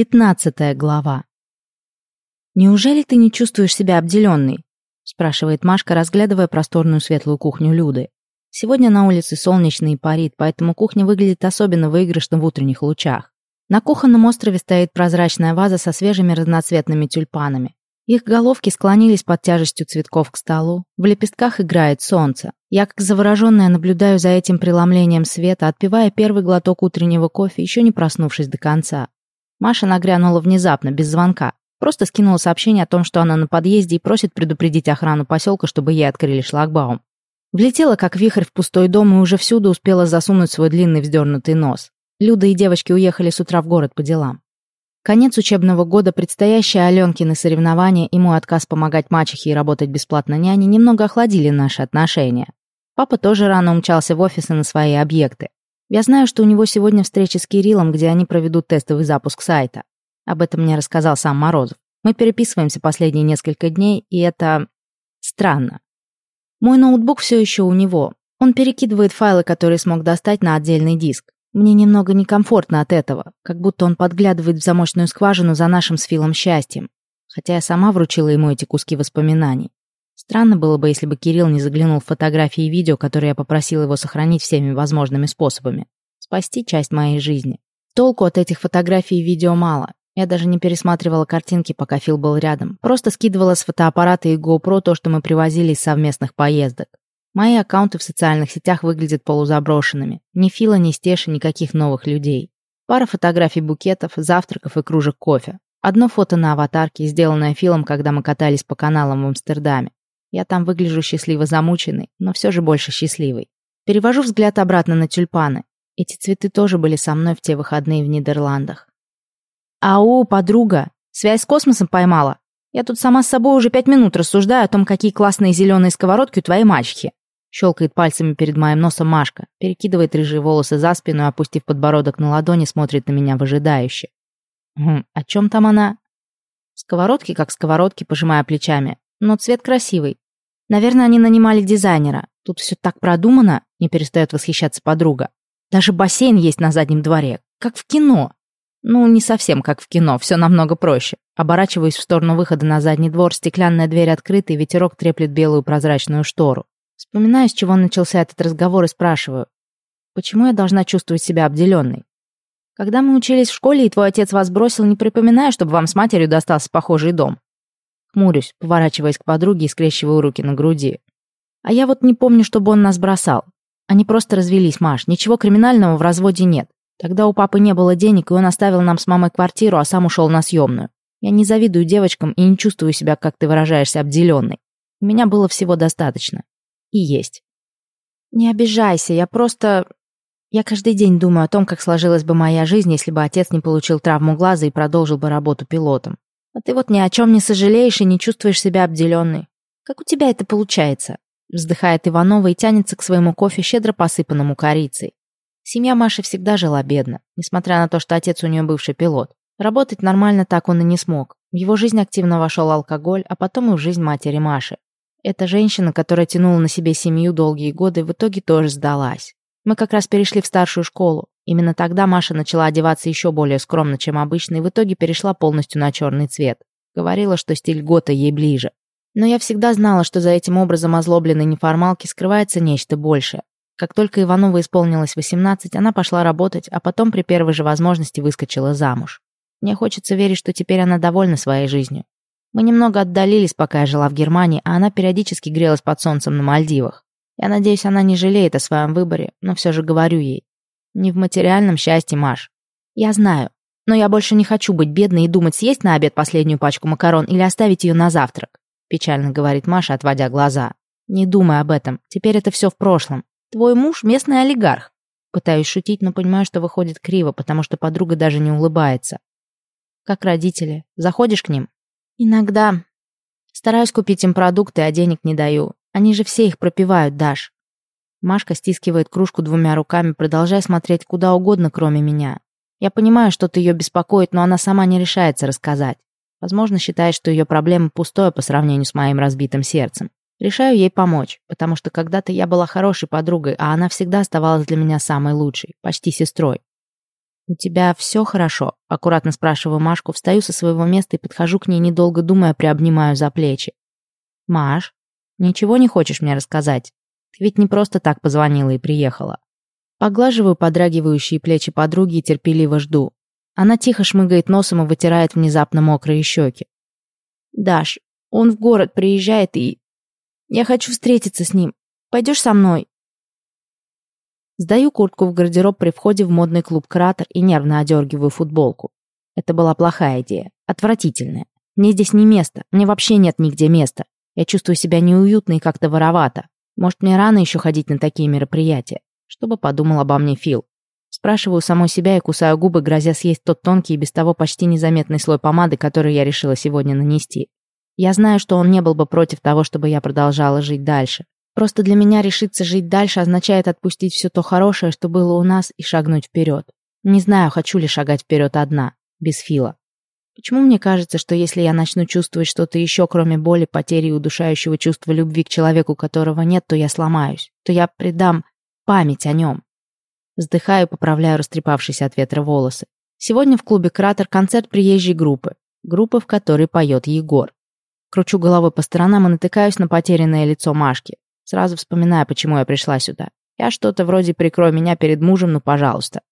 Пятнадцатая глава. «Неужели ты не чувствуешь себя обделенной?» спрашивает Машка, разглядывая просторную светлую кухню Люды. Сегодня на улице солнечно и парит, поэтому кухня выглядит особенно выигрышно в утренних лучах. На кухонном острове стоит прозрачная ваза со свежими разноцветными тюльпанами. Их головки склонились под тяжестью цветков к столу. В лепестках играет солнце. Я, как завороженная, наблюдаю за этим преломлением света, отпивая первый глоток утреннего кофе, еще не проснувшись до конца. Маша нагрянула внезапно, без звонка. Просто скинула сообщение о том, что она на подъезде и просит предупредить охрану поселка, чтобы ей открыли шлагбаум. Влетела, как вихрь, в пустой дом и уже всюду успела засунуть свой длинный вздернутый нос. Люда и девочки уехали с утра в город по делам. Конец учебного года, предстоящие Аленкины соревнования и мой отказ помогать мачехе и работать бесплатно няне немного охладили наши отношения. Папа тоже рано умчался в офис и на свои объекты. Я знаю, что у него сегодня встреча с Кириллом, где они проведут тестовый запуск сайта. Об этом мне рассказал сам Морозов. Мы переписываемся последние несколько дней, и это... странно. Мой ноутбук все еще у него. Он перекидывает файлы, которые смог достать на отдельный диск. Мне немного некомфортно от этого, как будто он подглядывает в замочную скважину за нашим с Филом счастьем. Хотя я сама вручила ему эти куски воспоминаний. Странно было бы, если бы Кирилл не заглянул в фотографии и видео, которые я попросила его сохранить всеми возможными способами. Спасти часть моей жизни. Толку от этих фотографий и видео мало. Я даже не пересматривала картинки, пока Фил был рядом. Просто скидывала с фотоаппарата и GoPro то, что мы привозили из совместных поездок. Мои аккаунты в социальных сетях выглядят полузаброшенными. Ни Фила, ни Стеши, никаких новых людей. Пара фотографий букетов, завтраков и кружек кофе. Одно фото на аватарке, сделанное Филом, когда мы катались по каналам в Амстердаме. Я там выгляжу счастливо замученной, но все же больше счастливой. Перевожу взгляд обратно на тюльпаны. Эти цветы тоже были со мной в те выходные в Нидерландах. «Ау, подруга! Связь с космосом поймала? Я тут сама с собой уже пять минут рассуждаю о том, какие классные зеленые сковородки у твоей мачехи». Щелкает пальцами перед моим носом Машка, перекидывает рыжие волосы за спину и, опустив подбородок на ладони, смотрит на меня выжидающе. «Хм, о чем там она?» Сковородки как сковородки, пожимая плечами. Но цвет красивый. Наверное, они нанимали дизайнера. Тут все так продумано, не перестает восхищаться подруга. Даже бассейн есть на заднем дворе, как в кино. Ну, не совсем как в кино, все намного проще. Оборачиваюсь в сторону выхода на задний двор, стеклянная дверь открыта, и ветерок треплет белую прозрачную штору. Вспоминаю, с чего начался этот разговор, и спрашиваю, почему я должна чувствовать себя обделенной? Когда мы учились в школе, и твой отец вас бросил, не припоминаю, чтобы вам с матерью достался похожий дом. Хмурюсь, поворачиваясь к подруге и скрещиваю руки на груди. А я вот не помню, чтобы он нас бросал. Они просто развелись, Маш. Ничего криминального в разводе нет. Тогда у папы не было денег, и он оставил нам с мамой квартиру, а сам ушел на съемную. Я не завидую девочкам и не чувствую себя, как ты выражаешься, обделенной. У меня было всего достаточно. И есть. Не обижайся, я просто... Я каждый день думаю о том, как сложилась бы моя жизнь, если бы отец не получил травму глаза и продолжил бы работу пилотом. А ты вот ни о чем не сожалеешь и не чувствуешь себя обделенной. Как у тебя это получается?» Вздыхает Иванова и тянется к своему кофе, щедро посыпанному корицей. Семья Маши всегда жила бедно, несмотря на то, что отец у нее бывший пилот. Работать нормально так он и не смог. В его жизнь активно вошел алкоголь, а потом и в жизнь матери Маши. Эта женщина, которая тянула на себе семью долгие годы, в итоге тоже сдалась. Мы как раз перешли в старшую школу. Именно тогда Маша начала одеваться еще более скромно, чем обычно, и в итоге перешла полностью на черный цвет. Говорила, что стиль Гота ей ближе. Но я всегда знала, что за этим образом озлобленной неформалки скрывается нечто большее. Как только Иванова исполнилось 18, она пошла работать, а потом при первой же возможности выскочила замуж. Мне хочется верить, что теперь она довольна своей жизнью. Мы немного отдалились, пока я жила в Германии, а она периодически грелась под солнцем на Мальдивах. Я надеюсь, она не жалеет о своем выборе, но все же говорю ей. Не в материальном счастье, Маш. Я знаю. Но я больше не хочу быть бедной и думать, съесть на обед последнюю пачку макарон или оставить ее на завтрак. Печально говорит Маша, отводя глаза. Не думай об этом. Теперь это все в прошлом. Твой муж местный олигарх. Пытаюсь шутить, но понимаю, что выходит криво, потому что подруга даже не улыбается. Как родители. Заходишь к ним? Иногда. Стараюсь купить им продукты, а денег не даю. Они же все их пропивают, Даш. Машка стискивает кружку двумя руками, продолжая смотреть куда угодно, кроме меня. Я понимаю, что-то ее беспокоит, но она сама не решается рассказать. Возможно, считает, что ее проблема пустое по сравнению с моим разбитым сердцем. Решаю ей помочь, потому что когда-то я была хорошей подругой, а она всегда оставалась для меня самой лучшей, почти сестрой. «У тебя все хорошо?» — аккуратно спрашиваю Машку, встаю со своего места и подхожу к ней, недолго думая, приобнимаю за плечи. «Маш, ничего не хочешь мне рассказать? Ты ведь не просто так позвонила и приехала». Поглаживаю подрагивающие плечи подруги и терпеливо жду. Она тихо шмыгает носом и вытирает внезапно мокрые щеки. «Даш, он в город приезжает и... Я хочу встретиться с ним. Пойдешь со мной?» Сдаю куртку в гардероб при входе в модный клуб «Кратер» и нервно одергиваю футболку. Это была плохая идея. Отвратительная. Мне здесь не место. Мне вообще нет нигде места. Я чувствую себя неуютно и как-то воровато. Может, мне рано еще ходить на такие мероприятия? Что бы подумал обо мне Фил? Спрашиваю самой себя и кусаю губы, грозя съесть тот тонкий и без того почти незаметный слой помады, который я решила сегодня нанести. Я знаю, что он не был бы против того, чтобы я продолжала жить дальше. Просто для меня решиться жить дальше означает отпустить все то хорошее, что было у нас, и шагнуть вперед. Не знаю, хочу ли шагать вперед одна, без Фила. Почему мне кажется, что если я начну чувствовать что-то еще, кроме боли, потери и удушающего чувства любви к человеку, которого нет, то я сломаюсь, то я предам память о нем. Вздыхаю, поправляю растрепавшиеся от ветра волосы. Сегодня в клубе «Кратер» концерт приезжей группы. Группы, в которой поет Егор. Кручу головой по сторонам и натыкаюсь на потерянное лицо Машки. Сразу вспоминаю, почему я пришла сюда. Я что-то вроде «прикрой меня перед мужем, ну пожалуйста».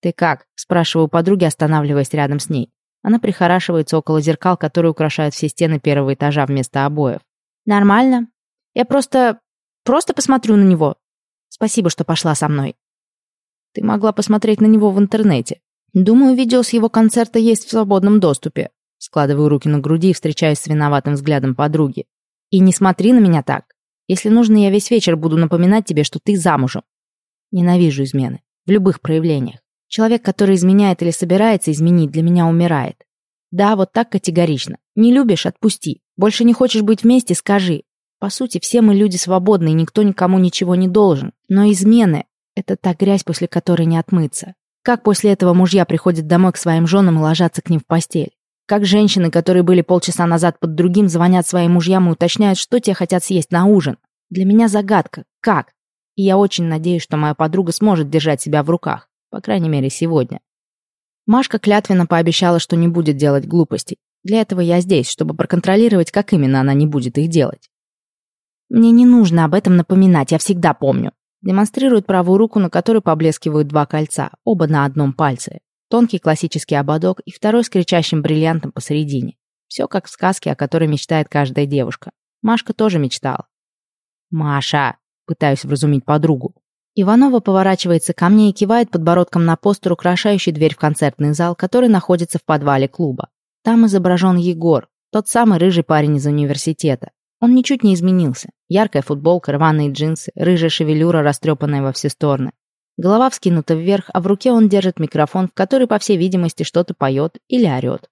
«Ты как?» – спрашиваю подруги, останавливаясь рядом с ней. Она прихорашивается около зеркал, которые украшают все стены первого этажа вместо обоев. «Нормально. Я просто... просто посмотрю на него. Спасибо, что пошла со мной». «Ты могла посмотреть на него в интернете. Думаю, видео с его концерта есть в свободном доступе». Складываю руки на груди и встречаюсь с виноватым взглядом подруги. «И не смотри на меня так. Если нужно, я весь вечер буду напоминать тебе, что ты замужем. Ненавижу измены. В любых проявлениях. Человек, который изменяет или собирается изменить, для меня умирает. Да, вот так категорично. Не любишь – отпусти. Больше не хочешь быть вместе – скажи. По сути, все мы люди свободные, никто никому ничего не должен. Но измены – это та грязь, после которой не отмыться. Как после этого мужья приходят домой к своим женам и ложатся к ним в постель? Как женщины, которые были полчаса назад под другим, звонят своим мужьям и уточняют, что те хотят съесть на ужин. Для меня загадка. Как? И я очень надеюсь, что моя подруга сможет держать себя в руках. По крайней мере, сегодня. Машка клятвенно пообещала, что не будет делать глупостей. Для этого я здесь, чтобы проконтролировать, как именно она не будет их делать. Мне не нужно об этом напоминать, я всегда помню. Демонстрирует правую руку, на которой поблескивают два кольца, оба на одном пальце. Тонкий классический ободок и второй с кричащим бриллиантом посередине. Все как в сказке, о которой мечтает каждая девушка. Машка тоже мечтала. «Маша!» — пытаюсь вразумить подругу. Иванова поворачивается ко мне и кивает подбородком на постер, украшающий дверь в концертный зал, который находится в подвале клуба. Там изображен Егор, тот самый рыжий парень из университета. Он ничуть не изменился. Яркая футболка, рваные джинсы, рыжая шевелюра, растрепанная во все стороны. Голова вскинута вверх, а в руке он держит микрофон, в который, по всей видимости, что-то поет или орет.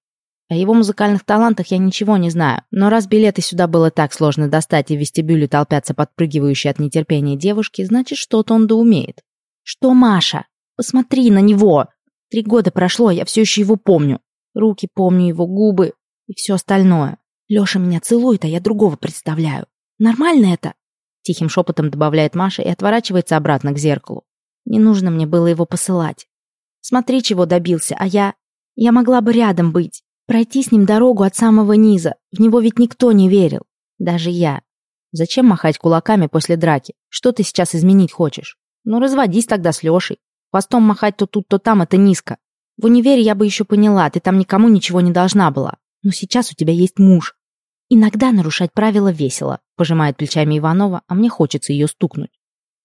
О его музыкальных талантах я ничего не знаю, но раз билеты сюда было так сложно достать и в вестибюле толпятся подпрыгивающие от нетерпения девушки, значит, что-то он да умеет. «Что, Маша? Посмотри на него! Три года прошло, я все еще его помню. Руки помню, его губы и все остальное. Леша меня целует, а я другого представляю. Нормально это?» Тихим шепотом добавляет Маша и отворачивается обратно к зеркалу. Не нужно мне было его посылать. Смотри, чего добился, а я... Я могла бы рядом быть, пройти с ним дорогу от самого низа. В него ведь никто не верил. Даже я. Зачем махать кулаками после драки? Что ты сейчас изменить хочешь? Ну, разводись тогда с Лешей. Хвостом махать то тут, то там — это низко. В универе я бы еще поняла, ты там никому ничего не должна была. Но сейчас у тебя есть муж. Иногда нарушать правила весело, пожимает плечами Иванова, а мне хочется ее стукнуть.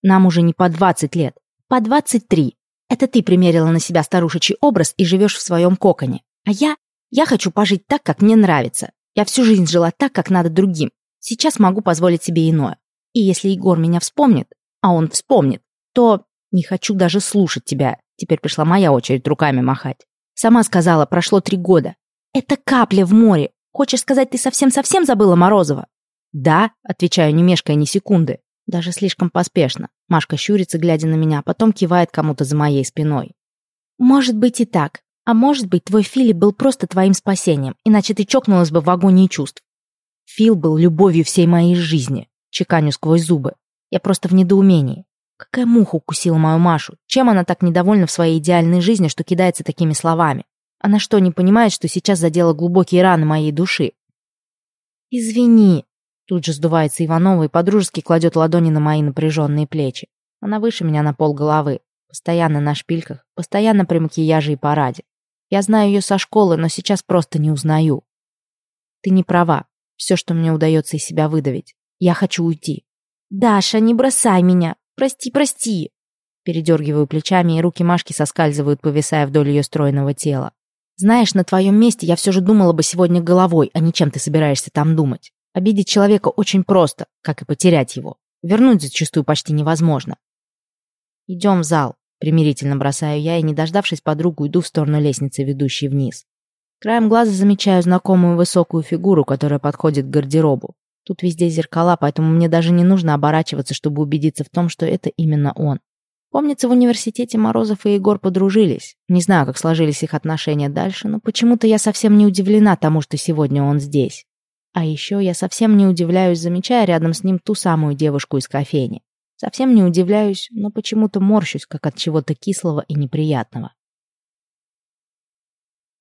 Нам уже не по двадцать лет. По 23. Это ты примерила на себя старушечий образ и живешь в своем коконе. А я? Я хочу пожить так, как мне нравится. Я всю жизнь жила так, как надо другим. Сейчас могу позволить себе иное. И если Егор меня вспомнит, а он вспомнит, то не хочу даже слушать тебя. Теперь пришла моя очередь руками махать. Сама сказала, прошло три года. Это капля в море. Хочешь сказать, ты совсем-совсем забыла Морозова? Да, отвечаю, не мешкая ни секунды. Даже слишком поспешно. Машка щурится, глядя на меня, а потом кивает кому-то за моей спиной. «Может быть и так. А может быть, твой Филипп был просто твоим спасением, иначе ты чокнулась бы в агонии чувств. Фил был любовью всей моей жизни, чеканю сквозь зубы. Я просто в недоумении. Какая муха укусила мою Машу? Чем она так недовольна в своей идеальной жизни, что кидается такими словами? Она что, не понимает, что сейчас задела глубокие раны моей души? «Извини», — тут же сдувается Иванова и подружески кладет ладони на мои напряженные плечи. Она выше меня на пол головы, постоянно на шпильках, постоянно при макияже и параде. Я знаю ее со школы, но сейчас просто не узнаю. Ты не права. Все, что мне удается из себя выдавить. Я хочу уйти. «Даша, не бросай меня! Прости, прости!» Передергиваю плечами, и руки Машки соскальзывают, повисая вдоль ее стройного тела. «Знаешь, на твоем месте я все же думала бы сегодня головой, а не чем ты собираешься там думать. Обидеть человека очень просто, как и потерять его. Вернуть зачастую почти невозможно. Идем в зал. Примирительно бросаю я и, не дождавшись подругу, иду в сторону лестницы, ведущей вниз. Краем глаза замечаю знакомую высокую фигуру, которая подходит к гардеробу. Тут везде зеркала, поэтому мне даже не нужно оборачиваться, чтобы убедиться в том, что это именно он. Помнится, в университете Морозов и Егор подружились. Не знаю, как сложились их отношения дальше, но почему-то я совсем не удивлена тому, что сегодня он здесь. А еще я совсем не удивляюсь, замечая рядом с ним ту самую девушку из кофейни. Совсем не удивляюсь, но почему-то морщусь, как от чего-то кислого и неприятного.